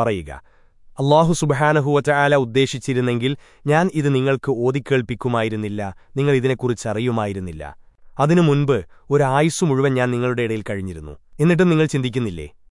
പറയുക. അള്ളാഹു സുബഹാനഹുവറ്റാല ഉദ്ദേശിച്ചിരുന്നെങ്കിൽ ഞാൻ ഇത് നിങ്ങൾക്ക് ഓതിക്കേൾപ്പിക്കുമായിരുന്നില്ല നിങ്ങൾ ഇതിനെക്കുറിച്ചറിയുമായിരുന്നില്ല അതിനു മുൻപ് ഒരു മുഴുവൻ ഞാൻ നിങ്ങളുടെ ഇടയിൽ കഴിഞ്ഞിരുന്നു. എന്നിട്ടും നിങ്ങൾ ചിന്തിക്കുന്നില്ലേ?